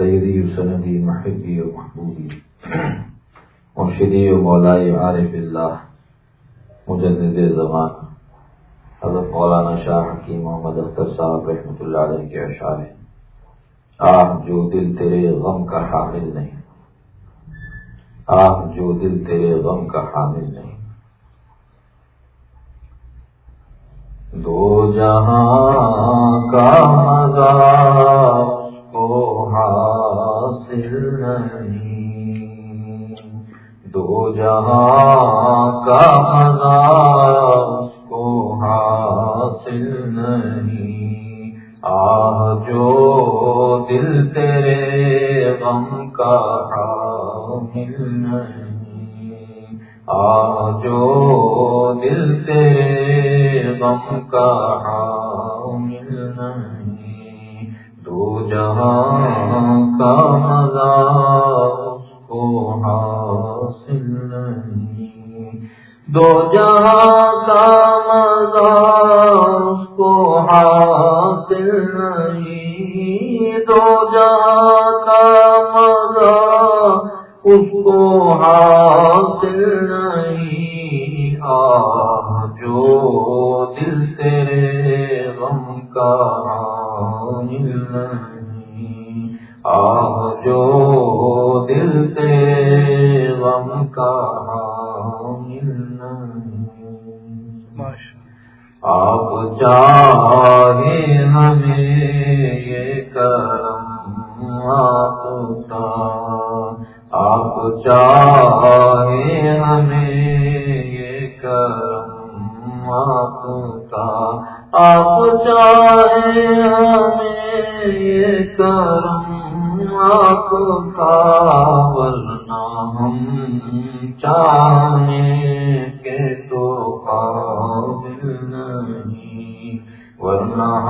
سیدی و سندی محبی و محبوبی، مرشدی و مولائی عارف اللہ، مجدد زمان، حضرت مولانا شاہ حکیم محمد اختر صاحب رحمۃ اللہ علیہ کے اشعار آہ، جو دل تیرے غم کا حامل نہیں۔ آہ، جو دل تیرے غم کا حامل نہیں۔ دو جہاں کا مزہ۔ دو جہاں کا مزہ کو حاصل نہیں. آ جو دل تیرے غم کا حامل نہیں. آ جو دل تیرے غم کا حامل نہیں. جہاں کا مزہ اس کو حاصل نہیں، دو جہاں کا مزہ اس کو حاصل نہیں دو جہاں کا مزہ اس کو حاصل نہیں آ جو دل تیرے غم کا آپ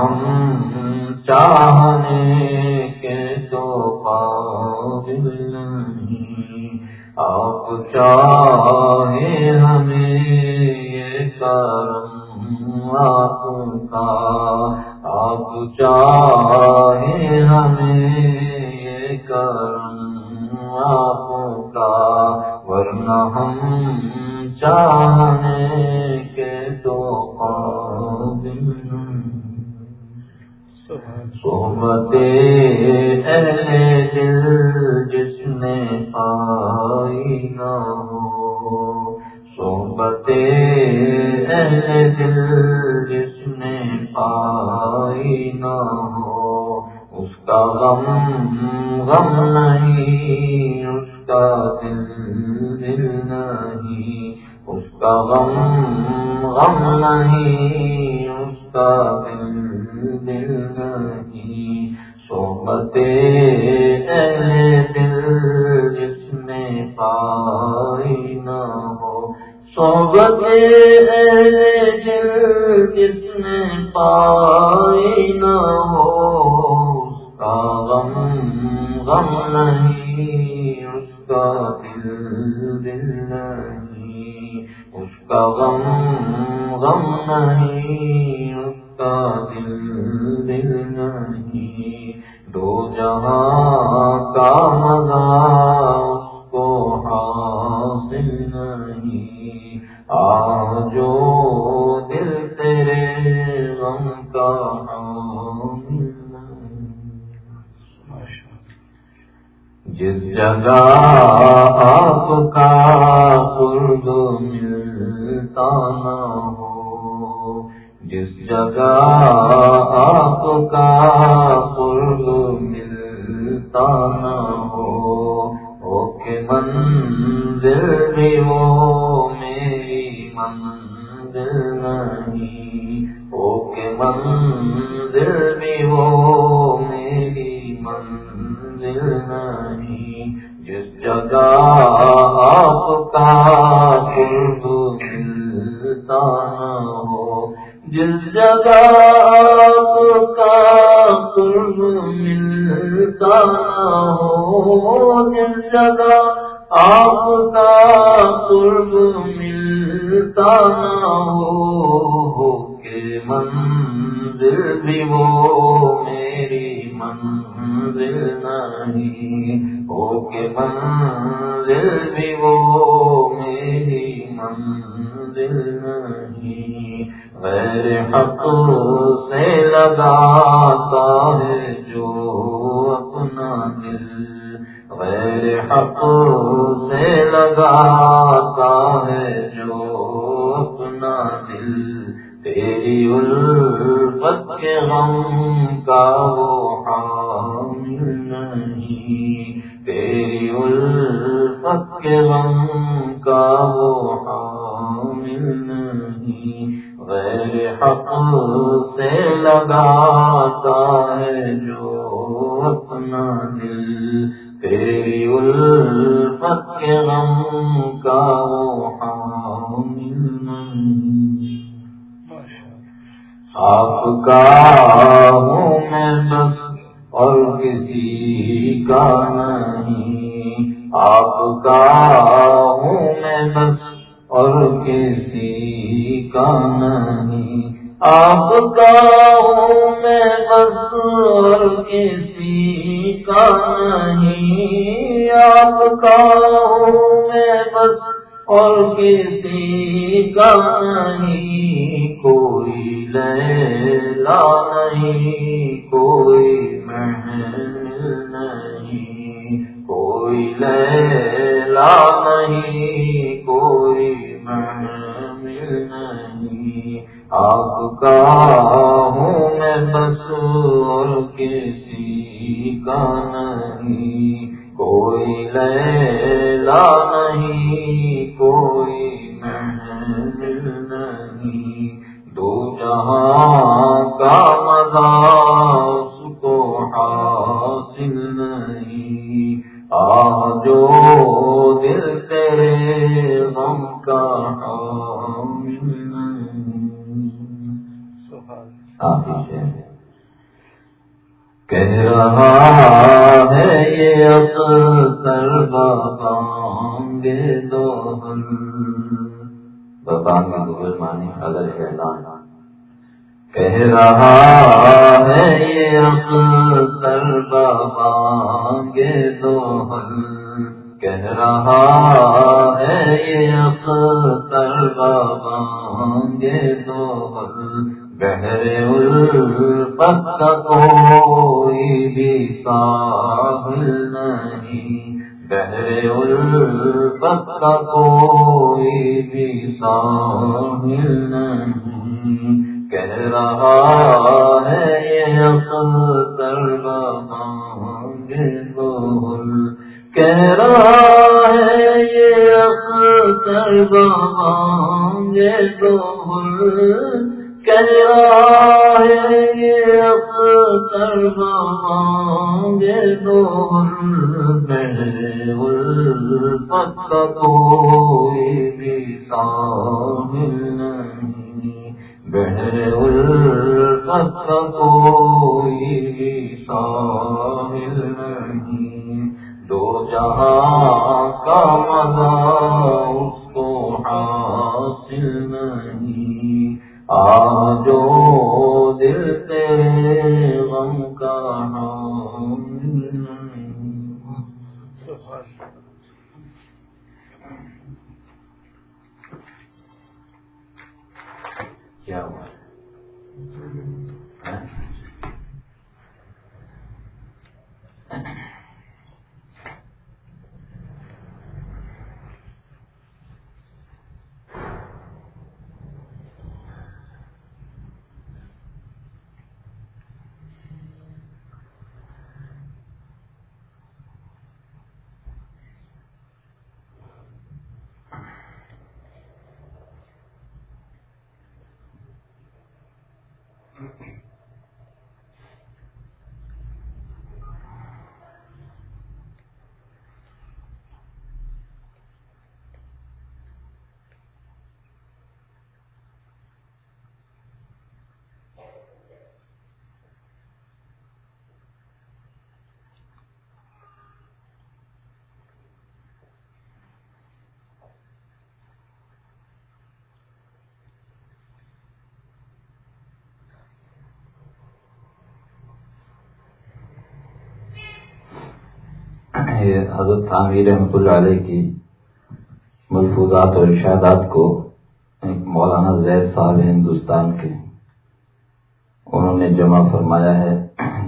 ہم چاہنے کے تو قابل نہیں۔ آپ چاہے ہمیں یہ کرم آپ کا۔ آپ چاہے ہمیں یہ کرم نہیں دو جہاں کا مزہ ہو بھی وہ میری منزل بھی وہ میری منزل نہیں۔ غیر حق سے لگاتا ہے غیر حق سے لگاتا ہے جو اپنا دل تیری الفت کے غم کا وہ آپ کا ہوں میں بس اور کسی کا نہیں، آپ کا ہوں بس اور کسی کا نہیں آپ کا ہوں میں بس اور کسی کا نہیں آپ کا ہوں میں بس اور کسی کا نہیں کوئی لیلا نہیں، کوئی کہہ رہا ہے یہ اکثر بابام گے دو بابام کا دبل مانی الگ اعلان کہہ رہا ہے یہ اکثر بابام گے دو کہہ رہا ہے یہ اکثر بابام گے دو بہرے الفت کوئی بھی ساحل نہیں۔ بہرے الفت کا کوئی بھی ساحل نہیں۔ کہہ رہا ہے یہ اکثر بانگے بول کہہ رہا ہے یہ اکثر بانگے بول کہہ رہا ہے کوئی بھی ساحل نہیں، بہر الفت کوئی بھی نہیں، دو جہاں کا مزہ اس کو حاصل جو دل تیرے غم کا کیا ہوا ہاں؟ حضرت تعمیر رحمۃ اللہ علیہ کی ملفوظات اور ارشادات کو مولانا زید صاحب ہندوستان کے انہوں نے جمع فرمایا ہے،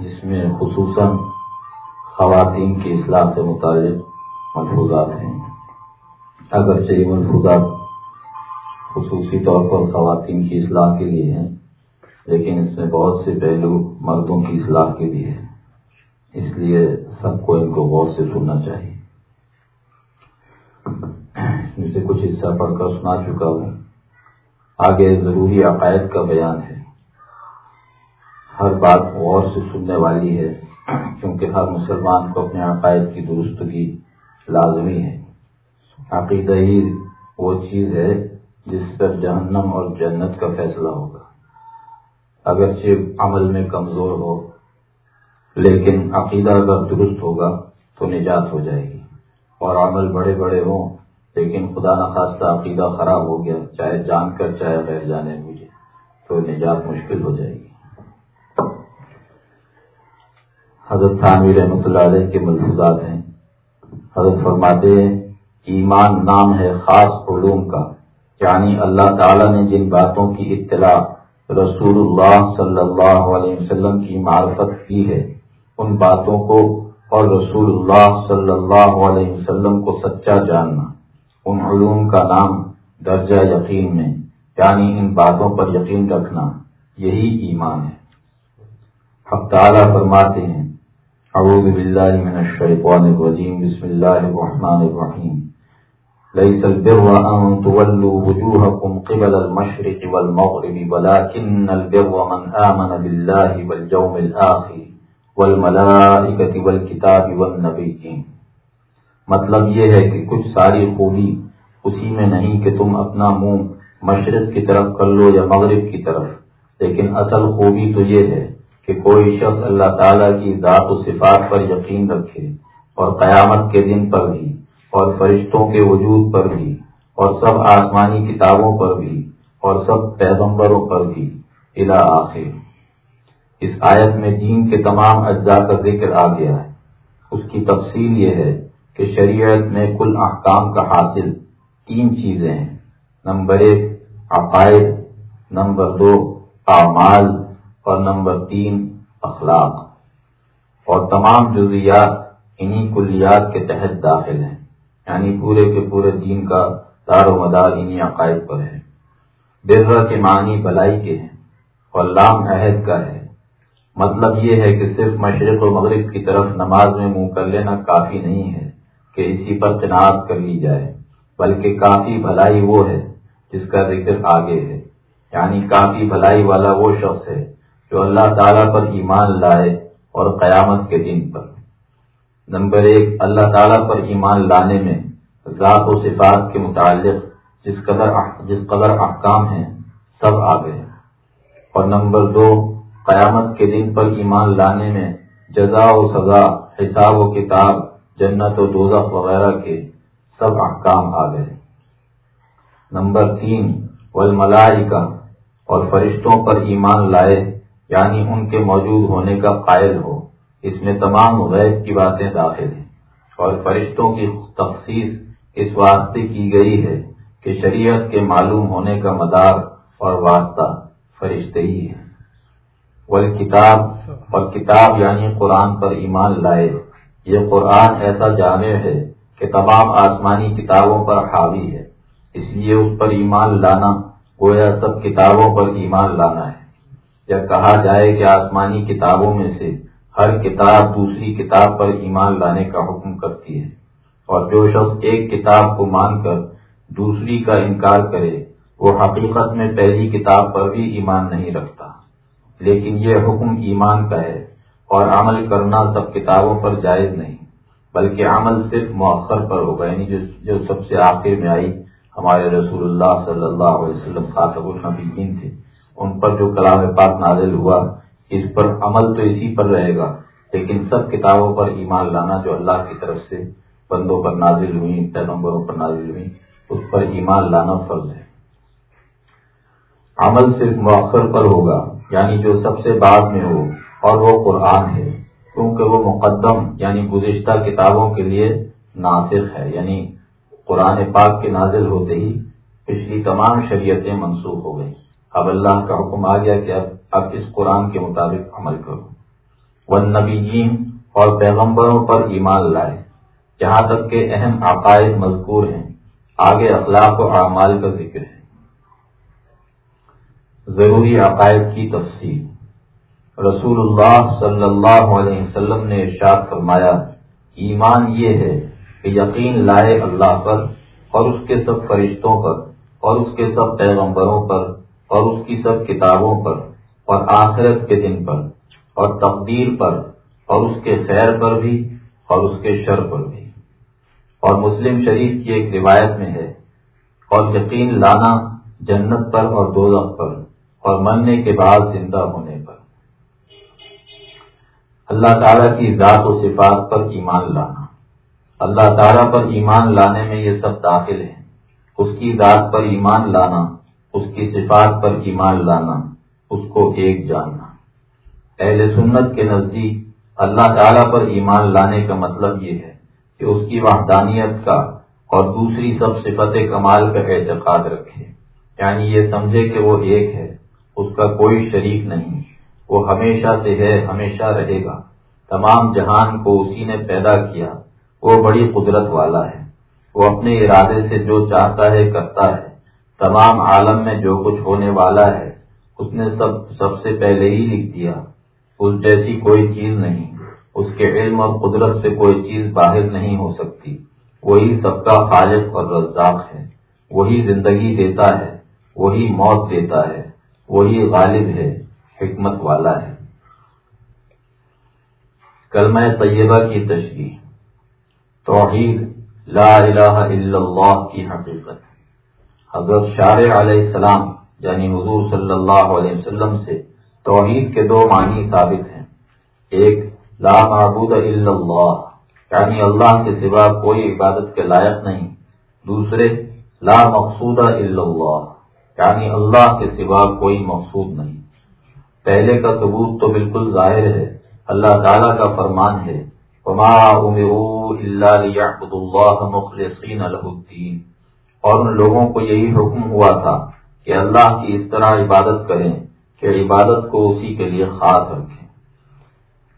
جس میں خصوصاً خواتین کی اصلاح سے متعلق ملفوظات ہیں اگرچہ یہ ملفوظات خصوصی طور پر خواتین کی اصلاح کے لیے ہیں، لیکن اس میں بہت سے پہلو مردوں کی اصلاح کے لیے ہیں اس لیے سب کو ان کو غور سے سننا چاہیے۔ ان سے کچھ حصہ پڑھ کر سنا چکا ہوں۔ آگے ضروری عقائد کا بیان ہے۔ ہر بات غور سے سننے والی ہے، کیونکہ ہر مسلمان کو اپنے عقائد کی درستگی لازمی ہے۔ عقیدہ ہی وہ چیز ہے جس پر جہنم اور جنت کا فیصلہ ہوگا۔ اگرچہ عمل میں کمزور ہو لیکن عقیدہ اگر درست ہوگا تو نجات ہو جائے گی۔ اور عمل بڑے بڑے ہوں، لیکن خدا نخواستہ عقیدہ خراب ہو گیا، چاہے جان کر، چاہے غیر جانے مجھے، تو نجات مشکل ہو جائے گی۔ حضرت خانوی رحمۃ اللہ علیہ کے ملفوظات ہیں۔ حضرت فرماتے ہیں، ایمان نام ہے خاص علوم کا یعنی اللہ تعالیٰ نے جن باتوں کی اطلاع رسول اللہ صلی اللہ علیہ وسلم کی معرفت کی ہے ان باتوں کو اور رسول اللہ صلی اللہ علیہ وسلم کو سچا جاننا۔ ان علوم کا نام درجہ یقین میں یعنی ان باتوں پر یقین رکھنا۔ یہی ایمان ہے۔ حق تعالیٰ فرماتے ہیں، اعوذ باللہ من الشیطان الرجیم، بسم اللہ الرحمن الرحیم۔ ليس البر أن تولوا وجوهكم قبل المشرق والمغرب ولكن البر من آمن بالله واليوم الآخر۔ والملائکت والکتاب والنبیین۔ مطلب یہ ہے کہ کچھ ساری خوبی اسی میں نہیں کہ تم اپنا منہ مشرق کی طرف کر لو یا مغرب کی طرف۔ لیکن اصل خوبی تو یہ ہے کہ کوئی شخص اللہ تعالیٰ کی ذات و صفات پر یقین رکھے اور قیامت کے دن پر بھی اور فرشتوں کے وجود پر بھی اور سب آسمانی کتابوں پر بھی اور سب پیغمبروں پر بھی۔ الا آخر۔ اس آیت میں دین کے تمام اجزاء کا ذکر آ گیا ہے۔ اس کی تفصیل یہ ہے کہ شریعت میں کل احکام کا حاصل تین چیزیں ہیں۔ نمبر ایک، عقائد، نمبر دو، اعمال، اور نمبر تین، اخلاق۔ اور تمام جزیات انہی کلیات کے تحت داخل ہیں یعنی پورے کے پورے دین کا دار و مدار انہی عقائد پر ہے۔ برہ کے معنی بلائی کے ہیں اور لام عہد کا ہے۔ مطلب یہ ہے کہ صرف مشرق و مغرب کی طرف نماز میں منہ کر لینا کافی نہیں ہے کہ اسی پر تناعت کر لی جائے، بلکہ کافی بھلائی وہ ہے جس کا ذکر آگے ہے۔ یعنی کافی بھلائی والا وہ شخص ہے جو اللہ تعالیٰ پر ایمان لائے اور قیامت کے دن پر۔ نمبر ایک، اللہ تعالیٰ پر ایمان لانے میں ذات و صفات کے متعلق جس قدر جس قدر احکام ہیں، سب آ گئے اور نمبر دو قیامت کے دن پر ایمان لانے میں جزا و سزا، حساب و کتاب، جنت و دوزخ وغیرہ کے سب احکام آ گئے۔ نمبر تین والملائی کا اور فرشتوں پر ایمان لائے یعنی ان کے موجود ہونے کا قائل ہو۔ اس میں تمام غیب کی باتیں داخل ہیں۔ اور فرشتوں کی تخصیص اس واسطے کی گئی ہے کہ شریعت کے معلوم ہونے کا مدار اور واسطہ فرشتے ہی ہیں۔ کتاب اور کتاب یعنی قرآن پر ایمان لائے۔ یہ قرآن ایسا جامع ہے کہ تمام آسمانی کتابوں پر حاوی ہے۔ اس لیے اس پر ایمان لانا، گویا سب کتابوں پر ایمان لانا ہے۔ جب کہا جائے کہ آسمانی کتابوں میں سے ہر کتاب دوسری کتاب پر ایمان لانے کا حکم کرتی ہے۔ اور جو شخص ایک کتاب کو مان کر دوسری کا انکار کرے، وہ حقیقت میں پہلی کتاب پر بھی ایمان نہیں رکھتا۔ لیکن یہ حکم ایمان کا ہے اور عمل کرنا سب کتابوں پر جائز نہیں، بلکہ عمل صرف مؤخر پر ہوگا یعنی جو جو سب سے آخر میں آئی ہمارے رسول اللہ صلی اللہ علیہ وسلم خاطب النبیین تھے، ان پر جو کلام پاک نازل ہوا، اس پر عمل تو اسی پر رہے گا، لیکن سب کتابوں پر ایمان لانا جو اللہ کی طرف سے بندوں پر نازل ہوئی پیغمبروں پر نازل ہوئی اس پر ایمان لانا فرض ہے۔ عمل صرف مؤخر پر ہوگا یعنی جو سب سے بعد میں ہو، اور وہ قرآن ہے، کیونکہ وہ مقدم یعنی گزشتہ کتابوں کے لیے ناسخ ہے یعنی قرآن پاک کے نازل ہوتے ہی پچھلی تمام شریعتیں منسوخ ہو گئی اب اللہ کا حکم آ گیا کہ اب اب اس قرآن کے مطابق عمل کرو۔ ون نبی اور پیغمبروں پر ایمان لائے، جہاں تک کہ اہم عقائد مذکور ہیں۔ آگے اخلاق و اعمال کا ذکر ہے۔ ضروری عقائد کی تفصیل۔ رسول اللہ صلی اللہ علیہ وسلم نے ارشاد فرمایا، ایمان یہ ہے کہ یقین لائے اللہ پر اور اس کے سب فرشتوں پر اور اس کے سب پیغمبروں پر اور اس کی سب کتابوں پر اور آخرت کے دن پر اور تقدیر پر اور اس کے خیر پر بھی اور اس کے شر پر بھی۔ اور مسلم شریف کی ایک روایت میں ہے، اور یقین لانا جنت پر اور دو پر۔ اور مرنے کے بعد زندہ ہونے پر۔ اللہ تعالیٰ کی ذات و صفات پر ایمان لانا۔ اللہ تعالیٰ پر ایمان لانے میں یہ سب داخل ہیں۔ اس کی ذات پر ایمان لانا، اس کی صفات پر ایمان لانا، اس کو ایک جاننا۔ اہل سنت کے نزدیک اللہ تعالیٰ پر ایمان لانے کا مطلب یہ ہے کہ اس کی وحدانیت کا اور دوسری سب صفت کمال کا اعتقاد رکھے۔ یعنی یہ سمجھے کہ وہ ایک ہے۔ اس کا کوئی شریک نہیں۔ وہ ہمیشہ سے ہے، ہمیشہ رہے گا۔ تمام جہان کو اسی نے پیدا کیا۔ وہ بڑی قدرت والا ہے۔ وہ اپنے ارادے سے جو چاہتا ہے، کرتا ہے۔ تمام عالم میں جو کچھ ہونے والا ہے، اس نے سب سب سے پہلے ہی لکھ دیا۔ اس جیسی کوئی چیز نہیں۔ اس کے علم اور قدرت سے کوئی چیز باہر نہیں ہو سکتی۔ وہی سب کا خالق اور رزاق ہے۔ وہی زندگی دیتا ہے۔ وہی موت دیتا ہے۔ وہی غالب ہے، حکمت والا ہے۔ کلمہ طیبہ کی تشریح، توحید، لا الہ الا اللہ کی حقیقت۔ حضرت شار علیہ السلام یعنی حضور صلی اللہ علیہ وسلم سے توحید کے دو معنی ثابت ہیں۔ ایک، لا معبود الا اللہ یعنی اللہ کے سوا کوئی عبادت کے لائق نہیں۔ دوسرے، لا مقصود الا اللہ۔ یعنی اللہ کے سوا کوئی مقصود نہیں۔ پہلے کا ثبوت تو بالکل ظاہر ہے، اللہ تعالیٰ کا فرمان ہے۔ اور ان لوگوں کو یہی حکم ہوا تھا کہ اللہ کی اس طرح عبادت کریں کہ عبادت کو اسی کے لیے خاص رکھیں۔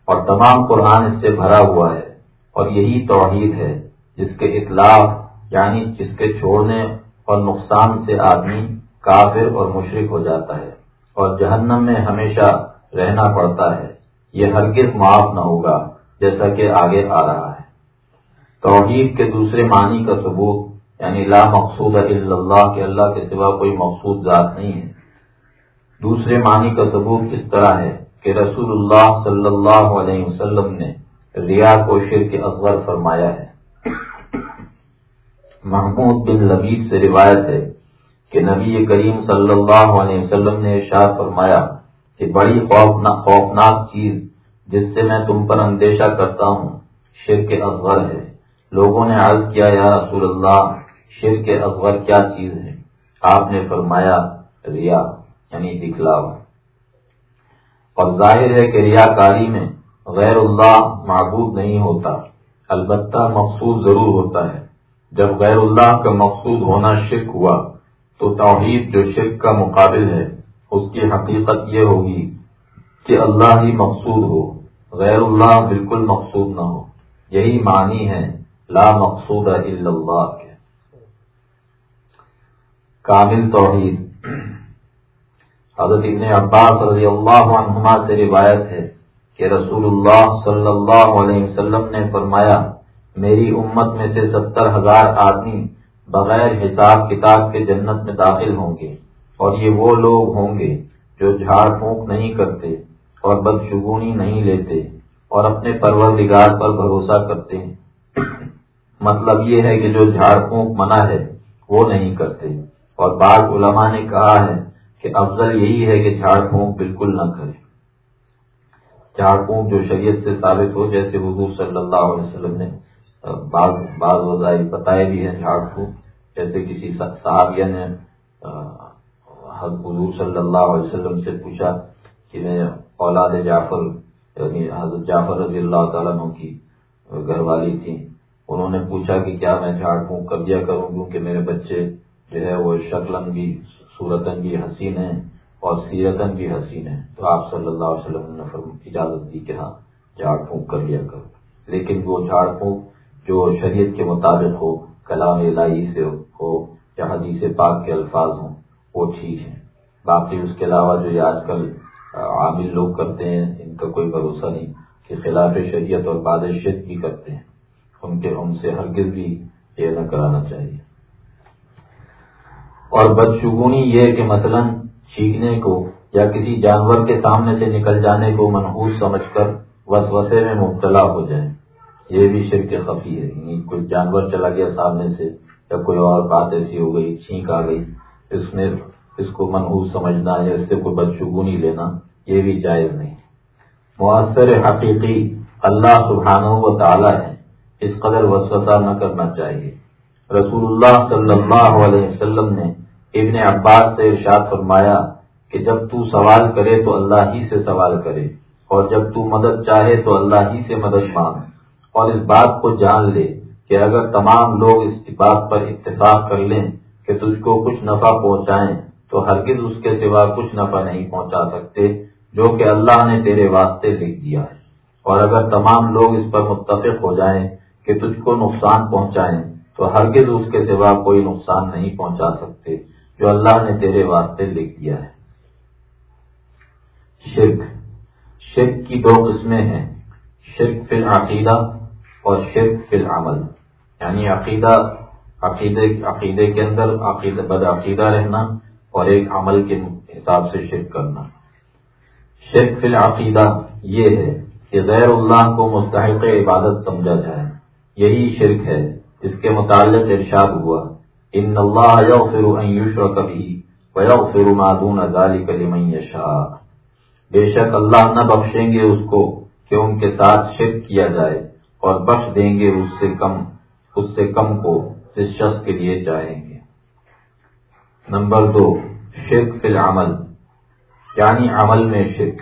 اور تمام قرآن اس سے بھرا ہوا ہے۔ اور یہی توحید ہے، جس کے اطلاع یعنی جس کے چھوڑنے اور نقصان سے آدمی کافر اور مشرق ہو جاتا ہے اور جہنم میں ہمیشہ رہنا پڑتا ہے۔ یہ ہرگز معاف نہ ہوگا، جیسا کہ آگے آ رہا ہے۔ توحید کے دوسرے معنی کا ثبوت یعنی لا مقصود الا اللہ کے اللہ کے سوا کوئی مقصود ذات نہیں ہے۔ دوسرے معنی کا ثبوت کس طرح ہے کہ رسول اللہ صلی اللہ علیہ وسلم نے ریا کو شرک اکبر فرمایا ہے۔ محمود بن لبیب سے روایت ہے کہ نبی کریم صلی اللہ علیہ وسلم نے ارشاد فرمایا کہ بڑی خوفناک چیز جس سے میں تم پر اندیشہ کرتا ہوں، شرک اکبر ہے۔ لوگوں نے عرض کیا، یا رسول اللہ، شرک اکبر کیا چیز ہے؟ آپ نے فرمایا، ریا یعنی دکھلاوا اور ظاہر ہے کہ ریا کاری میں غیر اللہ معبود نہیں ہوتا، البتہ مقصود ضرور ہوتا ہے۔ جب غیر اللہ کا مقصود ہونا شرک ہوا تو توحید جو شرک کا مقابل ہے، اس کی حقیقت یہ ہوگی کہ اللہ ہی مقصود ہو، غیر اللہ بالکل مقصود نہ ہو۔ یہی معنی ہے، لا مقصود الا اللہ کے۔ کامل توحید۔ حضرت ابن عباس رضی اللہ عنہما سے روایت ہے کہ رسول اللہ صلی اللہ علیہ وسلم نے فرمایا، میری امت میں سے ستر ہزار آدمی بغیر حساب کتاب کے جنت میں داخل ہوں گے اور یہ وہ لوگ ہوں گے جو جھاڑ پھونک نہیں کرتے اور بدشگونی نہیں لیتے اور اپنے پروردگار پر بھروسہ کرتے ہیں۔ مطلب یہ ہے کہ جو جھاڑ پھونک منع ہے، وہ نہیں کرتے۔ اور بعض علماء نے کہا ہے کہ افضل یہی ہے کہ جھاڑ پھونک بالکل نہ کرے۔ جھاڑ پھونک جو شریعت سے ثابت ہو، جیسے حضور صلی اللہ علیہ وسلم نے بعض بعض وظائف بتائے بھی ہیں جھاڑ پھونک جیسے کسی صحابیہ نے حضور صلی اللہ علیہ وسلم سے پوچھا کہ میں اولاد جعفر یعنی حضرت جعفر رضی اللہ تعالیٰ کی گھر والی تھی، انہوں نے پوچھا کہ کیا میں جھاڑ پھونک کر دیا کروں کیونکہ میرے بچے جو ہے وہ شکلن بھی صورتن بھی حسین ہیں اور سیرتن بھی حسین ہیں۔ تو آپ صلی اللہ علیہ وسلم نے اجازت دی کہ ہاں جھاڑ پھونک کر لیا کرو لیکن وہ جھاڑ پھونک جو شریعت کے مطابق ہو، کلام الہی سے ہو، یا حدیث پاک کے الفاظ ہوں، وہ ٹھیک ہے باقی اس کے علاوہ جو یہ آج کل عامل لوگ کرتے ہیں، ان کا کوئی بھروسہ نہیں کہ خلاف شریعت اور بادشت بھی کرتے ہیں۔ ان کے، ان سے ہرگز بھی یہ نہ کرانا چاہیے۔ اور بدشگونی یہ کہ مثلا چھینکنے کو یا کسی جانور کے سامنے سے نکل جانے کو منحوس سمجھ کر وسوسے میں مبتلا ہو جائے یہ بھی شرک خفی ہے۔ یعنی کوئی جانور چلا گیا سامنے سے یا کوئی اور بات ایسی ہو گئی، چھینک آ گئی، اس میں اس کو منحوس سمجھنا یا اس سے کوئی بدشگونی لینا، یہ بھی جائز نہیں۔ مؤثر حقیقی اللہ سبحانہ و تعالی ہے، اس قدر وسوسہ نہ کرنا چاہیے۔ رسول اللہ صلی اللہ علیہ وسلم نے ابن عباس سے ارشاد فرمایا کہ جب تو سوال کرے تو اللہ ہی سے سوال کرے، اور جب تو مدد چاہے تو اللہ ہی سے مدد مانگ اور اس بات کو جان لے کہ اگر تمام لوگ اس بات پر اتفاق کر لیں کہ تجھ کو کچھ نفع پہنچائیں، تو ہرگز اس کے سوا کچھ نفع نہیں پہنچا سکتے، جو کہ اللہ نے تیرے واسطے لکھ دیا ہے۔ اور اگر تمام لوگ اس پر متفق ہو جائیں کہ تجھ کو نقصان پہنچائیں، تو ہرگز اس کے سوا کوئی نقصان نہیں پہنچا سکتے، جو اللہ نے تیرے واسطے لکھ دیا ہے۔ شرک۔ شرک کی دو قسمیں ہیں۔ شرک فی العقیدہ اور شرک فی العمل۔ یعنی عقیدہ، عقیدے عقیدے کے اندر عقیدہ، بد عقیدہ رہنا اور ایک عمل کے حساب سے شرک کرنا۔ شرک فی العقیدہ یہ ہے کہ غیر اللہ کو مستحق عبادت سمجھا جائے۔ یہی شرک ہے، جس کے متعلق ارشاد ہوا۔ ان اللہ یغفر ان یشرک بھی ویغفر ما دون ذلك لمن یشاء۔ بے شک اللہ نہ بخشیں گے اس کو کہ ان کے ساتھ شرک کیا جائے۔ اور بخش دیں گے اس سے کم، اس سے کم کو اس شخص کے لیے چاہیں گے۔ نمبر دو، شرک فی العمل یعنی عمل میں شرک۔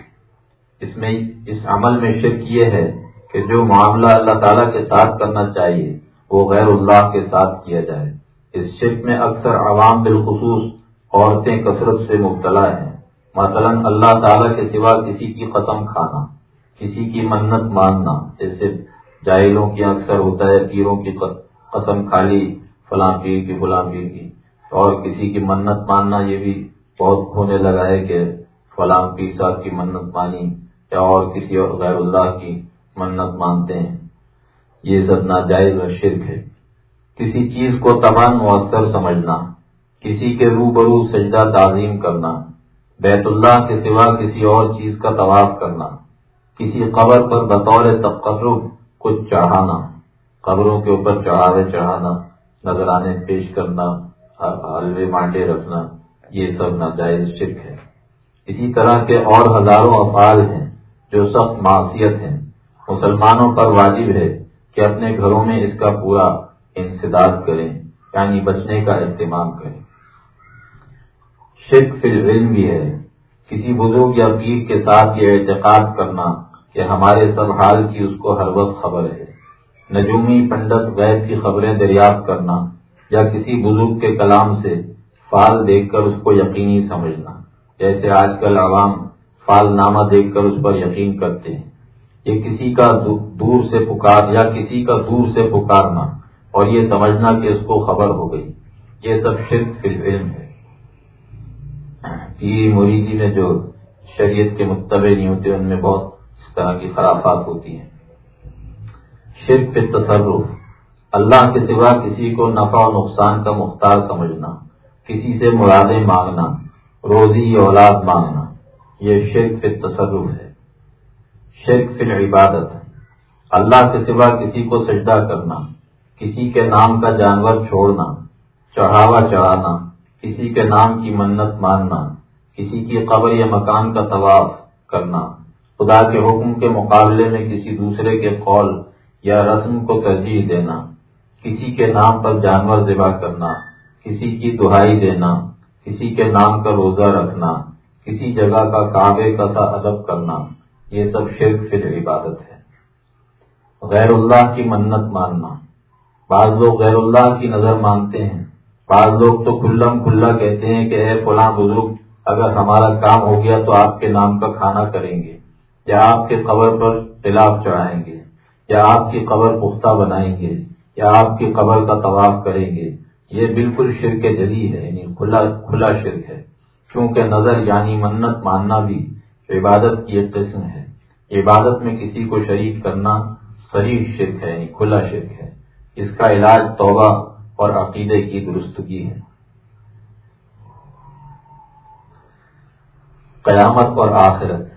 اس میں، اس عمل میں شرک یہ ہے کہ جو معاملہ اللہ تعالیٰ کے ساتھ کرنا چاہیے، وہ غیر اللہ کے ساتھ کیا جائے۔ اس شرک میں اکثر عوام بالخصوص عورتیں کثرت سے مبتلا ہیں۔ مثلا اللہ تعالیٰ کے سوا کسی کی قسم کھانا، کسی کی منت ماننا، جیسے جاہلوں کی اکثر ہوتا ہے، پیروں کی قسم کھا لی فلاں پیر کی، فلاں پیر کی۔ اور کسی کی منت ماننا یہ بھی بہت ہونے لگا ہے کہ فلاں پیر صاحب کی منت مانی یا اور کسی اور غیر اللہ کی منت مانتے ہیں۔ یہ سب ناجائز اور شرک ہے۔ کسی چیز کو تمام مؤثر سمجھنا، کسی کے روبرو سجدہ تعظیم کرنا، بیت اللہ کے سوا کسی اور چیز کا طواف کرنا، کسی قبر پر بطور تقرب کچھ چڑھانا، قبروں کے اوپر چڑھاوے چڑھانا نظرانے پیش کرنا حلوے مانڈے رکھنا، یہ سب ناجائز شرک ہے۔ اسی طرح کے اور ہزاروں افعال ہیں جو سخت معاشیت ہیں۔ مسلمانوں پر واجب ہے کہ اپنے گھروں میں اس کا پورا انسداد کریں یعنی بچنے کا اہتمام کریں۔ شرک فی العلم بھی ہے۔ کسی بزرگ یا پیر کے ساتھ یہ اعتقاد کرنا کہ ہمارے سب حال کی اس کو ہر وقت خبر ہے۔ نجومی پنڈت وید کی خبریں دریافت کرنا یا کسی بزرگ کے کلام سے فال دیکھ کر اس کو یقینی سمجھنا۔ جیسے آج کل عوام فال نامہ دیکھ کر اس پر یقین کرتے ہیں۔ یہ کسی کا دور سے پکار یا کسی کا دور سے پکارنا اور یہ سمجھنا کہ اس کو خبر ہو گئی۔ یہ سب شرک علم ہے۔ پی. مریدی میں جو شریعت کے متبع نہیں ہوتے ان میں بہت طرح کی خرافات ہوتی ہیں۔ شرک پہ تصرف، اللہ کے سوا کسی کو نفع و نقصان کا مختار سمجھنا، کسی سے مرادیں مانگنا، روزی اولاد مانگنا، یہ شرک پہ تصرف ہے۔ شرک فی عبادت اللہ کے سوا کسی کو سجدہ کرنا، کسی کے نام کا جانور چھوڑنا، چڑھاوا چڑھانا، کسی کے نام کی منت ماننا، کسی کی قبر یا مکان کا طواف کرنا۔ خدا کے حکم کے مقابلے میں کسی دوسرے کے قول یا رسم کو ترجیح دینا، کسی کے نام پر جانور ذبح کرنا، کسی کی دہائی دینا، کسی کے نام کا روزہ رکھنا، کسی جگہ کا کعبے کا ادب کرنا، یہ سب شرک فر عبادت ہے۔ غیر اللہ کی منت ماننا۔ بعض لوگ غیر اللہ کی نظر مانتے ہیں۔ بعض لوگ تو کلم کھلا کہتے ہیں کہ اے فلاں بزرگ، اگر ہمارا کام ہو گیا تو آپ کے نام کا کھانا کریں گے۔ یا آپ کے قبر پر خلاف چڑھائیں گے، یا آپ کی قبر پختہ بنائیں گے، یا آپ کی قبر کا طواف کریں گے۔ یہ بالکل شرک جلی ہے یعنی کھلا کھلا شرک ہے۔ کیونکہ نظر یعنی منت ماننا بھی عبادت کی ایک قسم ہے۔ عبادت میں کسی کو شریک کرنا صحیح شرک ہے یعنی کھلا شرک ہے۔ اس کا علاج توبہ اور عقیدے کی درستگی ہے۔ قیامت اور آخرت۔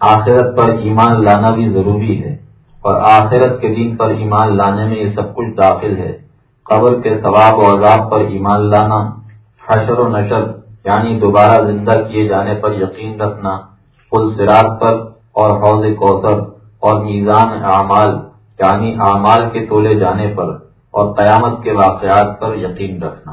آخرت پر ایمان لانا بھی ضروری ہے اور آخرت کے دن پر ایمان لانے میں یہ سب کچھ داخل ہے۔ قبر کے ثواب و عذاب پر ایمان لانا، حشر و نشر یعنی دوبارہ زندہ کیے جانے پر یقین رکھنا پل سراط پر اور حوض کوثر اور میزان اعمال یعنی اعمال کے تولے جانے پر اور قیامت کے واقعات پر یقین رکھنا۔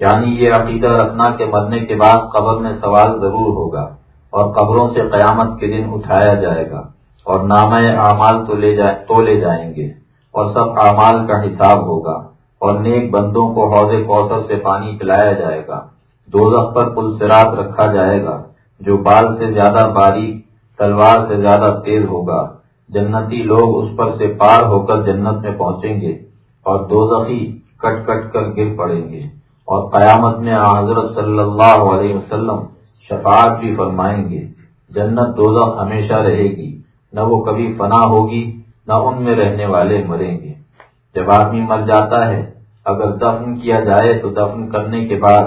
یعنی یہ عقیدہ رکھنا کہ مرنے کے بعد قبر میں سوال ضرور ہوگا۔ اور قبروں سے قیامت کے دن اٹھایا جائے گا اور نام اعمال تو لے جائیں گے اور سب اعمال کا حساب ہوگا اور نیک بندوں کو حوض کوثر سے پانی پلایا جائے گا۔ دو پر پل سرات رکھا جائے گا جو بال سے زیادہ باریک تلوار سے زیادہ تیز ہوگا۔ جنتی لوگ اس پر سے پار ہو کر جنت میں پہنچیں گے اور دو کٹ کٹ کر گر پڑیں گے اور قیامت میں حضرت صلی اللہ علیہ وسلم شفاعت بھی فرمائیں گے۔ جنت دو ہمیشہ رہے گی۔ نہ وہ کبھی فنا ہوگی، نہ ان میں رہنے والے مریں گے۔ جب آدمی مر جاتا ہے، اگر دفن کیا جائے تو دفن کرنے کے بعد،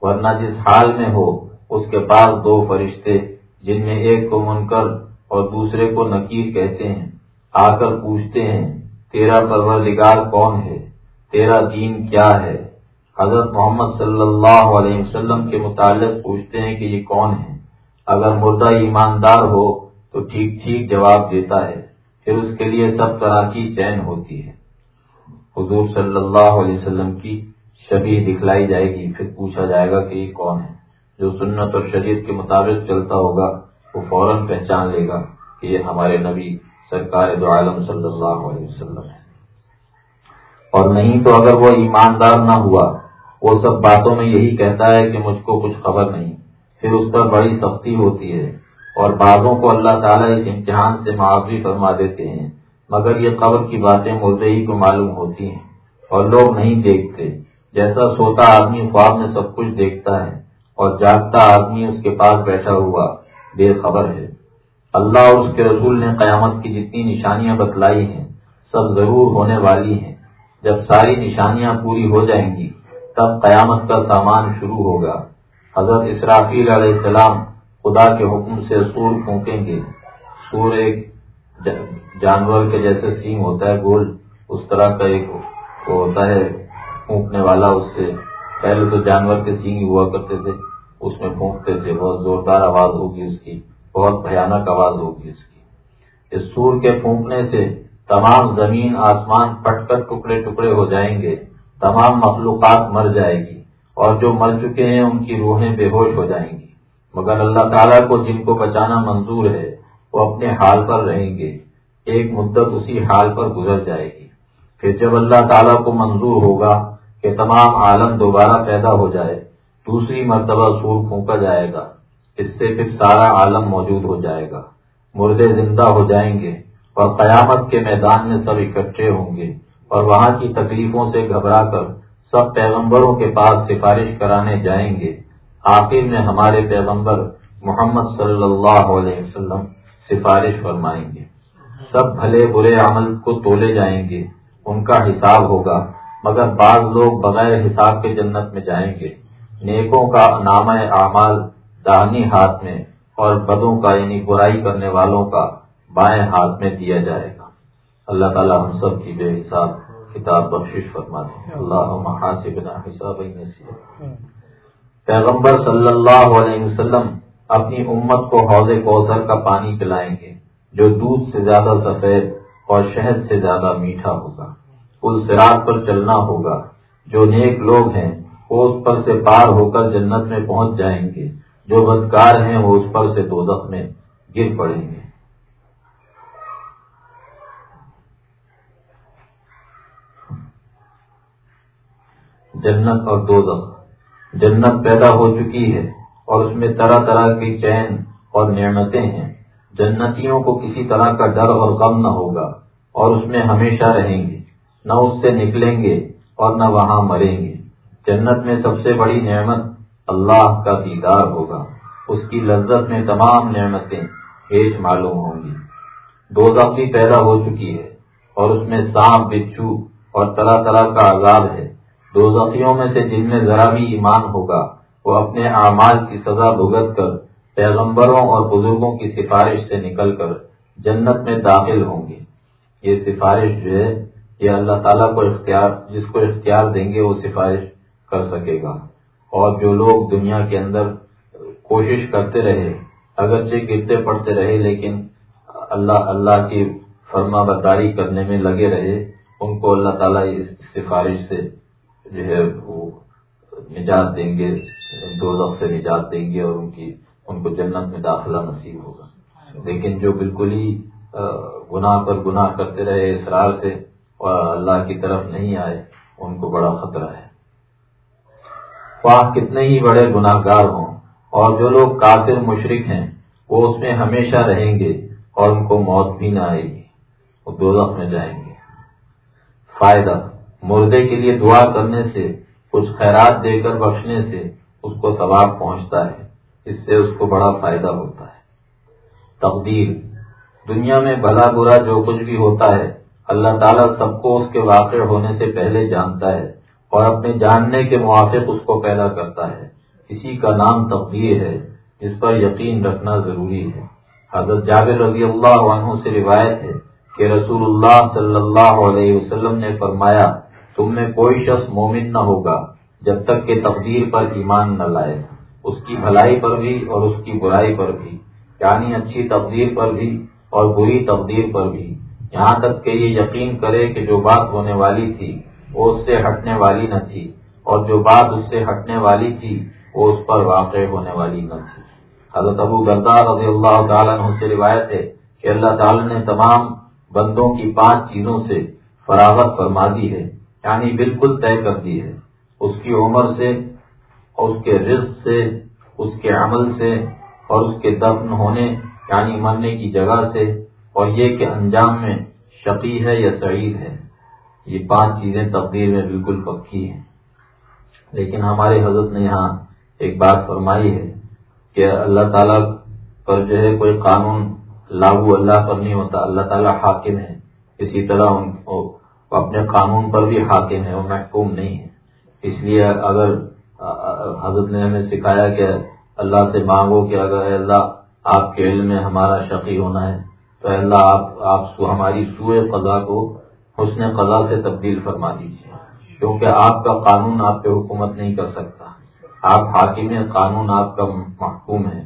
ورنہ جس حال میں ہو، اس کے پاس دو فرشتے، جن میں ایک کو منکر اور دوسرے کو نکیر کہتے ہیں۔ آ کر پوچھتے ہیں، تیرا پروردگار کون ہے؟ تیرا دین کیا ہے؟ حضرت محمد صلی اللہ علیہ وسلم کے متعلق پوچھتے ہیں کہ یہ کون ہے اگر مردہ ایماندار ہو تو ٹھیک ٹھیک جواب دیتا ہے، پھر اس کے لیے سب طرح کی چین ہوتی ہے۔ حضور صلی اللہ علیہ وسلم کی شبی دکھلائی جائے گی، پھر پوچھا جائے گا کہ یہ کون ہے جو سنت اور شریعت کے مطابق چلتا ہوگا، وہ فوراً پہچان لے گا کہ یہ ہمارے نبی سرکار دو عالم صلی اللہ علیہ وسلم ہے اور نہیں تو اگر وہ ایماندار نہ ہوا وہ سب باتوں میں یہی کہتا ہے کہ مجھ کو کچھ خبر نہیں۔ پھر اس پر بڑی سختی ہوتی ہے اور بعضوں کو اللہ تعالیٰ اس امتحان سے معافی فرما دیتے ہیں، مگر یہ قبر کی باتیں مردے ہی کو معلوم ہوتی ہیں اور لوگ نہیں دیکھتے۔ جیسا سوتا آدمی خواب میں سب کچھ دیکھتا ہے اور جاگتا آدمی اس کے پاس بیٹھا ہوا بے خبر ہے۔ اللہ اور اس کے رسول نے قیامت کی جتنی نشانیاں بتلائی ہیں، سب ضرور ہونے والی ہیں۔ جب ساری نشانیاں پوری ہو جائیں گی تب قیامت کا سامان شروع ہوگا۔ حضرت اسرافیل علیہ السلام خدا کے حکم سے سور پھونکیں گے۔ سور ایک جانور کے جیسے سیم ہوتا ہے، گول اس طرح کا ایک وہ ہوتا ہے، پھونکنے والا۔ اس سے پہلے تو جانور کے سینگ ہوا کرتے تھے، اس میں پھونکتے تھے۔ بہت زوردار آواز ہوگی اس کی، بہت بھیانک آواز ہوگی اس کی۔ اس سور کے پھونکنے سے تمام زمین آسمان پٹ کر ٹکڑے ٹکڑے ہو جائیں گے۔ تمام مخلوقات مر جائے گی اور جو مر چکے ہیں ان کی روحیں بے ہوش ہو جائیں گی۔ مگر اللہ تعالیٰ کو جن کو بچانا منظور ہے، وہ اپنے حال پر رہیں گے۔ ایک مدت اسی حال پر گزر جائے گی۔ پھر جب اللہ تعالیٰ کو منظور ہوگا کہ تمام عالم دوبارہ پیدا ہو جائے، دوسری مرتبہ سور پھونکا جائے گا۔ اس سے پھر سارا عالم موجود ہو جائے گا۔ مردے زندہ ہو جائیں گے اور قیامت کے میدان میں سب اکٹھے ہوں گے۔ اور وہاں کی تکلیفوں سے گھبرا کر سب پیغمبروں کے پاس سفارش کرانے جائیں گے۔ آخر میں ہمارے پیغمبر محمد صلی اللہ علیہ وسلم سفارش فرمائیں گے۔ سب بھلے برے عمل کو تولے جائیں گے۔ ان کا حساب ہوگا، مگر بعض لوگ بغیر حساب کے جنت میں جائیں گے۔ نیکوں کا نام اعمال دہنی ہاتھ میں اور بدوں کا یعنی برائی کرنے والوں کا بائیں ہاتھ میں دیا جائے گا۔ اللہ تعالیٰ ہم سب کی بے حساب کتاب بخش فرما دیں اللہ حساب پیغمبر صلی اللہ علیہ وسلم اپنی امت کو حوض کوثر کا پانی پلائیں گے جو دودھ سے زیادہ سفید اور شہد سے زیادہ میٹھا ہوگا۔ پل سراج پر چلنا ہوگا۔ جو نیک لوگ ہیں وہ اس پر سے پار ہو کر جنت میں پہنچ جائیں گے۔ جو بدکار ہیں وہ اس پر سے دو میں گر پڑیں گے۔ جنت اور دو جنت پیدا ہو چکی ہے اور اس میں طرح طرح کی چین اور نعمتیں ہیں۔ جنتیوں کو کسی طرح کا ڈر اور غم نہ ہوگا اور اس میں ہمیشہ رہیں گے۔ نہ اس سے نکلیں گے اور نہ وہاں مریں گے۔ جنت میں سب سے بڑی نعمت اللہ کا دیدار ہوگا۔ اس کی لذت میں تمام نعمتیں ہیٹ معلوم ہوں گی۔ دو بھی پیدا ہو چکی ہے اور اس میں سانپ، بچھو اور طرح طرح کا عذاب ہے۔ دو میں سے جن میں ذرا بھی ایمان ہوگا، وہ اپنے اعمال کی سزا بھگت کر پیغمبروں اور بزرگوں کی سفارش سے نکل کر جنت میں داخل ہوں گے۔ یہ سفارش جو ہے، یہ اللہ تعالیٰ کو اختیار، جس کو اختیار دیں گے، وہ سفارش کر سکے گا۔ اور جو لوگ دنیا کے اندر کوشش کرتے رہے، اگرچہ گرتے پڑتے رہے، لیکن اللہ اللہ کی فرما برداری کرنے میں لگے رہے، ان کو اللہ تعالیٰ اس سفارش سے جو ہے وہ نجات دیں گے دو سے نجات دیں گے اور ان کی، ان کو جنت میں داخلہ نصیب ہوگا۔ لیکن جو بالکل ہی گناہ پر گناہ کرتے رہے اسرار سے اور اللہ کی طرف نہیں آئے، ان کو بڑا خطرہ ہے۔ خواہ کتنے ہی بڑے گناہ گار ہوں، اور جو لوگ کافر مشرق ہیں، وہ اس میں ہمیشہ رہیں گے اور ان کو موت بھی نہ آئے گی، وہ دو میں جائیں گے۔ فائدہ مردے کے لیے دعا کرنے سے، کچھ خیرات دے کر بخشنے سے اس کو ثواب پہنچتا ہے، اس سے اس کو بڑا فائدہ ہوتا ہے۔ تقدیر، دنیا میں بھلا برا جو کچھ بھی ہوتا ہے، اللہ تعالیٰ سب کو اس کے واقع ہونے سے پہلے جانتا ہے اور اپنے جاننے کے موافق اس کو پیدا کرتا ہے۔ اسی کا نام تقدیر ہے، جس پر یقین رکھنا ضروری ہے۔ حضرت جابر رضی اللہ عنہ سے روایت ہے کہ رسول اللہ صلی اللہ علیہ وسلم نے فرمایا تم میں کوئی شخص مومن نہ ہوگا جب تک کہ تقدیر پر ایمان نہ لائے۔ اس کی بھلائی پر بھی اور اس کی برائی پر بھی۔ یعنی اچھی تقدیر پر بھی اور بری تقدیر پر بھی۔ یہاں تک کہ یہ یقین کرے کہ جو بات ہونے والی تھی، وہ اس سے ہٹنے والی نہ تھی۔ اور جو بات اس سے ہٹنے والی تھی، وہ اس پر واقع ہونے والی نہ تھی۔ حضرت ابو گردار رضی اللہ تعالیٰ عنہ سے روایت ہے کہ اللہ تعالیٰ نے تمام بندوں کی پانچ چیزوں سے فراغت فرما دی ہے۔ یعنی بالکل طے کر دی ہے۔ اس کی عمر سے اور اس کے رزق سے، اس کے عمل سے اور اس کے دفن ہونے یعنی مرنے کی جگہ سے۔ اور یہ کہ انجام میں شقی ہے یا سعید ہے۔ یہ پانچ چیزیں تقدیر میں بالکل پکی ہیں۔ لیکن ہمارے حضرت نے یہاں ایک بات فرمائی ہے کہ اللہ تعالیٰ پر جو ہے کوئی قانون لاگو اللہ پر نہیں ہوتا، اللہ تعالیٰ حاکم ہے۔ اسی طرح ان کو اپنے قانون پر بھی حاکم ہے وہ محکوم نہیں ہے اس لیے اگر حضرت نے ہمیں سکھایا کہ اللہ سے مانگو کہ اگر اللہ آپ کے علم میں ہمارا شقی ہونا ہے، تو اللہ آپ آپ ہماری سوئے قضا کو حسن قضا سے تبدیل فرما دیجیے کیونکہ آپ کا قانون آپ پہ حکومت نہیں کر سکتا۔ آپ حاکم قانون آپ کا محکوم ہے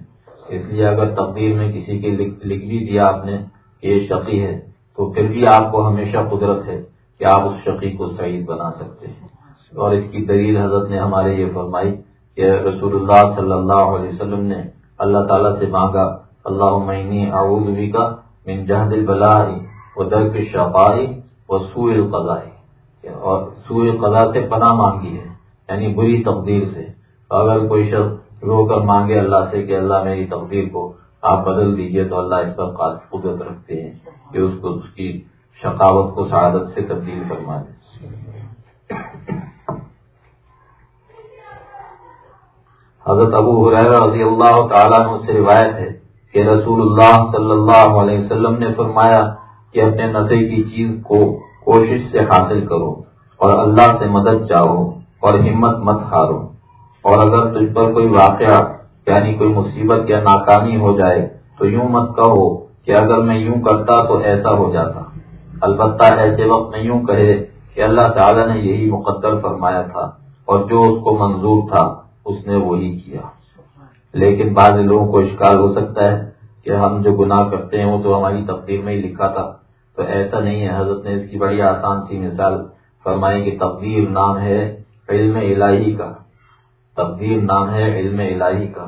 اس لیے اگر تبدیل میں کسی کی لکھ بھی دیا آپ نے یہ شقی ہے، تو پھر بھی آپ کو ہمیشہ قدرت ہے۔ کہ آپ اس شقی کو صحیح بنا سکتے ہیں؟ اور اس کی دلیل حضرت نے ہمارے یہ فرمائی کہ رسول اللہ صلی اللہ علیہ وسلم نے اللہ تعالیٰ سے مانگا اللہ معنی اعوذ کا من جہد البلائی و درک شفائی و سوئے القضائی۔ اور سوئے قضا سے پناہ مانگی ہے یعنی بری تقدیر سے۔ اگر کوئی شخص رو کر مانگے اللہ سے کہ اللہ میری تقدیر کو آپ بدل دیجیے تو اللہ اس پر قدرت رکھتے ہیں کہ اس کو اس کی شقاوت کو سعادت سے تبدیل فرما دیں حضرت ابو حریر رضی اللہ تعالیٰ عنہ سے روایت ہے کہ رسول اللہ صلی اللہ علیہ وسلم نے فرمایا کہ اپنے نظر کی چیز کو کوشش سے حاصل کرو اور اللہ سے مدد چاہو اور ہمت مت ہارو۔ اور اگر تجھ پر کوئی واقعہ یعنی کوئی مصیبت یا ناکامی ہو جائے تو یوں مت کہو کہ اگر میں یوں کرتا تو ایسا ہو جاتا۔ البتہ ایسے وقت میں یوں کہے کہ اللہ تعالیٰ نے یہی مقدر فرمایا تھا اور جو اس کو منظور تھا اس نے وہی کیا۔ لیکن بعض لوگوں کو اشکال ہو سکتا ہے کہ ہم جو گناہ کرتے ہیں وہ تو ہماری تقدیر میں ہی لکھا تھا۔ تو ایسا نہیں ہے، حضرت نے اس کی بڑی آسان سی مثال فرمائی کہ تقدیر نام ہے علم الہی کا۔ تقدیر نام ہے علم الہی کا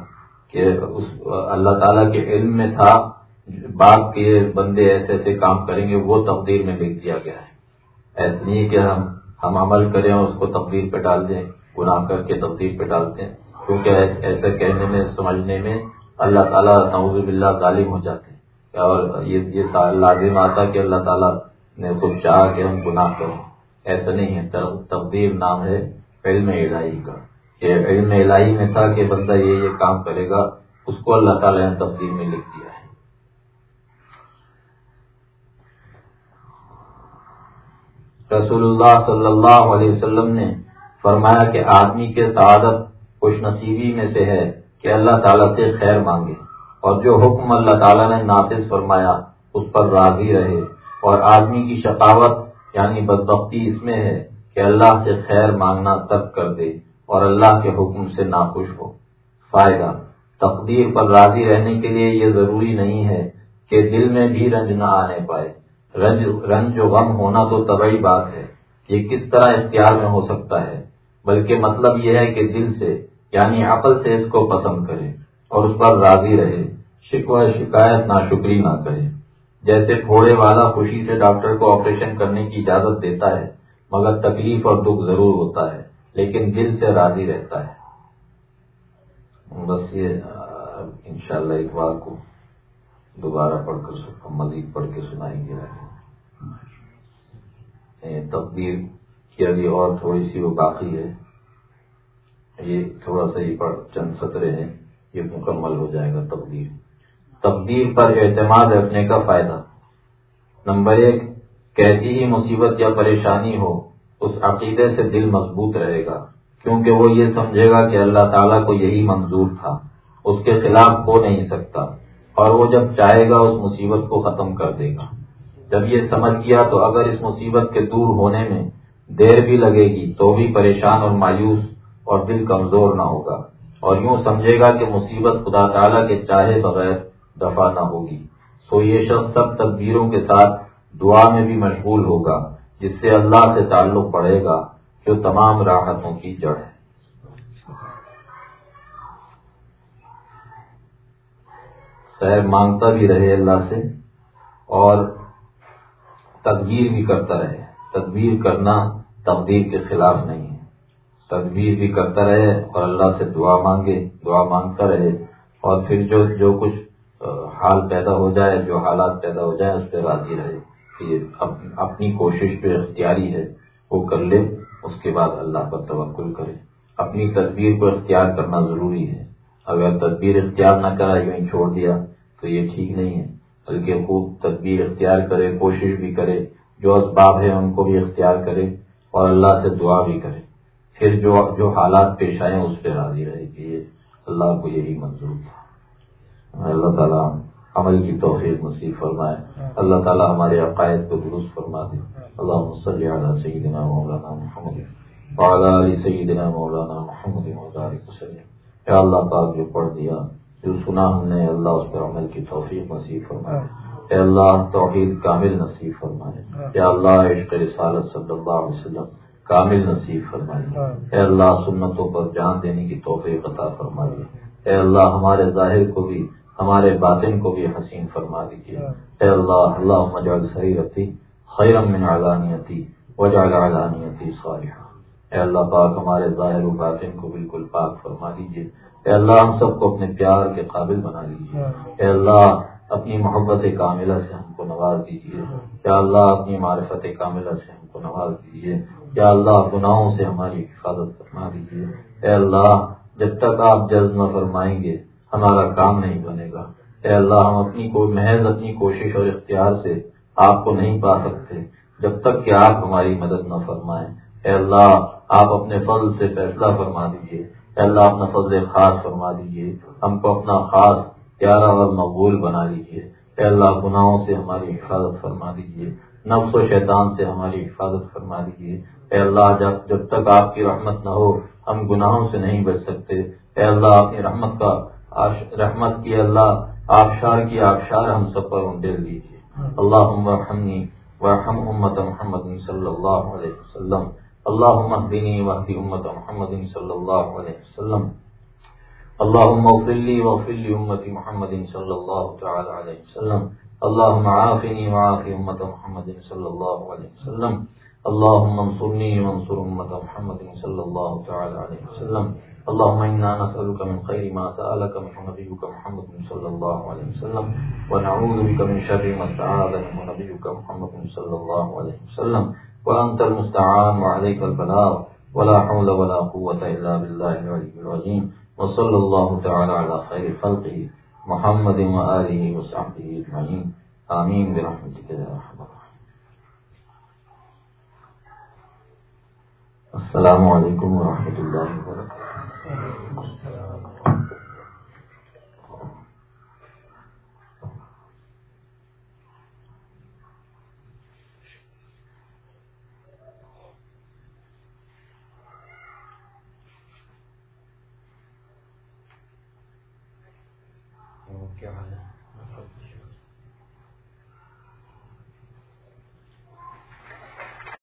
کہ اس اللہ تعالیٰ کے علم میں تھا باپ کے بندے ایسے ایسے کام کریں گے، وہ تقدیر میں لکھ دیا گیا ہے۔ ایسا نہیں کہ ہم ہم عمل کریں اور اس کو تقدیر پہ ڈال دیں، گناہ کر کے تبدیل پہ ڈالتے ہیں کیونکہ ایسا کہنے میں، سمجھنے میں اللہ تعالیٰ نوز باللہ ظالم ہو جاتے ہیں۔ اور یہ لازم آتا کہ اللہ تعالیٰ نے خود چاہا کہ ہم گناہ کریں۔ ایسا نہیں ہے۔ تبدیل نام ہے علم الہی کا۔ یہ علم الہی میں تھا کہ بندہ یہ یہ کام کرے گا، اس کو اللہ تعالیٰ نے تبدیل میں لکھ دیا ہے رسول اللہ صلی اللہ علیہ وسلم نے فرمایا کہ آدمی کے سعادت خوش نصیبی میں سے ہے کہ اللہ تعالیٰ سے خیر مانگے اور جو حکم اللہ تعالیٰ نے نافذ فرمایا اس پر راضی رہے اور آدمی کی شقاوت یعنی بدبختی اس میں ہے کہ اللہ سے خیر مانگنا تب کر دے اور اللہ کے حکم سے ناخوش ہو۔ فائدہ، تقدیر پر راضی رہنے کے لیے یہ ضروری نہیں ہے کہ دل میں بھی رنج نہ آنے پائے۔ رنج رنج و غم ہونا تو طبعی بات ہے یہ کس طرح اختیار میں ہو سکتا ہے، بلکہ مطلب یہ ہے کہ دل سے یعنی عقل سے اس کو پسند کرے اور اس پر راضی رہے، شکوہ، شکایت نہ شکری نہ کرے۔ جیسے پھوڑے والا خوشی سے ڈاکٹر کو آپریشن کرنے کی اجازت دیتا ہے، مگر تکلیف اور دکھ ضرور ہوتا ہے، لیکن دل سے راضی رہتا ہے۔ بس یہ، انشاءاللہ اقبال کو دوبارہ پڑھ کر مزید پڑھ کے سنائیں گے تقدیر کی ابھی اور تھوڑی سی وہ باقی ہے۔ یہ تھوڑا سا ہی پڑھ چند سطرے ہیں۔ یہ مکمل ہو جائے گا تقدیر۔ تقدیر پر اعتماد رکھنے کا فائدہ۔ نمبر ایک کیسی ہی مصیبت یا پریشانی ہو، اس عقیدے سے دل مضبوط رہے گا۔ کیونکہ وہ یہ سمجھے گا کہ اللہ تعالیٰ کو یہی منظور تھا۔ اس کے خلاف ہو نہیں سکتا۔ اور وہ جب چاہے گا اس مصیبت کو ختم کر دے گا۔ جب یہ سمجھ گیا تو اگر اس مصیبت کے دور ہونے میں دیر بھی لگے گی تو بھی پریشان اور مایوس اور دل کمزور نہ ہوگا۔ اور یوں سمجھے گا کہ مصیبت خدا تعالیٰ کے چاہے بغیر دفاع نہ ہوگی۔ سو یہ شخص سب تدبیروں کے ساتھ دعا میں بھی مشغول ہوگا، جس سے اللہ سے تعلق پڑے گا، جو تمام راحتوں کی جڑ ہے۔ سیر مانگتا بھی رہے اللہ سے اور تدبیر بھی کرتا رہے۔ تدبیر کرنا تقدیر کے خلاف نہیں ہے۔ تدبیر بھی کرتا رہے اور اللہ سے دعا مانگے، دعا مانگتا رہے اور پھر جو جو کچھ حال پیدا ہو جائے، جو حالات پیدا ہو جائے، اس پہ راضی رہے۔ کہ اپنی کوشش جو اختیاری ہے، وہ کر لے، اس کے بعد اللہ پر توکل کرے۔ اپنی تدبیر کو اختیار کرنا ضروری ہے۔ اگر تدبیر اختیار نہ کرا، یوں چھوڑ دیا تو یہ ٹھیک نہیں ہے، بلکہ خوب تدبیر اختیار کرے، کوشش بھی کرے، جو اسباب ہے ان کو بھی اختیار کرے اور اللہ سے دعا بھی کرے۔ پھر جو جو حالات پیش آئے اس پہ راضی رہے۔ کہ اللہ کو یہی منظور تھا۔ اللہ تعالیٰ عمل کی توفیق نصیب فرمائے۔ اللہ تعالیٰ ہمارے عقائد کو درست فرما دے۔ اللہ سیدنا مولانا محمد سیدنا مولانا محمد اے اللہ پاک جو پڑھ دیا جو سنا ہم نے اللہ اس پر عمل کی توفیق نصیب فرمائے۔ اے اللہ توحید کامل نصیب فرمائے۔ اے اللہ عشق رسالت صلی اللہ علیہ وسلم کامل نصیب فرمائیے اے اللہ سنتوں پر جان دینے کی توفیق عطا فرمائیے اے اللہ ہمارے ظاہر کو بھی ہمارے باطن کو بھی حسین فرما دیجیے۔ اے اللہ اللہ مجال صحیح رتی خیرم من علانیتی وجعل علانیتی صالحہ اے اللہ پاک ہمارے ظاہر و باطن کو بالکل پاک فرما دیجیے۔ اے اللہ، ہم سب کو اپنے پیار کے قابل بنا دیجیے اے اللہ، اپنی محبت کاملہ سے ہم کو نواز دیجیے۔ اے اللہ، اپنی معرفت کاملہ سے ہم کو نواز دیجیے۔ یا اللہ، گناہوں سے ہماری حفاظت فرما دیجیے۔ اے اللہ، جب تک آپ جلد نہ فرمائیں گے، ہمارا کام نہیں بنے گا۔ اے اللہ، ہم اپنی کو، محض اپنی کوشش اور اختیار سے آپ کو نہیں پا سکتے، جب تک کہ آپ ہماری مدد نہ فرمائیں۔ اے اللہ، آپ اپنے فضل سے فیصلہ فرما دیجیے۔ اللہ اپنا فضل خاص فرما دیجیے ہم کو اپنا خاص پیارا اور مقبول بنا لیجیے اے اللہ گناہوں سے ہماری حفاظت فرما دیجیے نفس و شیطان سے ہماری حفاظت فرما دیجیے اے اللہ جب جب تک آپ کی رحمت نہ ہو ہم گناہوں سے نہیں بچ سکتے۔ اے اللہ اپنی رحمت کا رحمت کی اللہ آبشار کی آبشار ہم سب پر دل دیجیے اللہ ورحم امت محمد صلی اللہ علیہ وسلم۔ اللہ محدینی وحدی امت محمد صلی اللہ علیہ وسلم. اللهم اغفر لي واغفر لي محمد صلى الله تعالى عليه وسلم. اللهم عافني وعاف امه محمد صلى الله عليه وسلم. اللهم انصرني وانصر أمة محمد صلى الله تعالى عليه وسلم. اللهم إنا نسألك من خير ما سألك من نبيك محمد صلى الله عليه وسلم. ونعوذ بك من شر ما استعاذ من نبيك محمد صلى الله عليه وسلم. وأنت المستعان وعليك البلاغ. ولا حول ولا قوة إلا بالله العلي العظيم. وصلى الله تعالى على خير خلقه محمد وآله وصحبه أجمعين. آمين برحمتك يا رحمة السلام علیکم ورحمۃ اللہ وبرکاتہ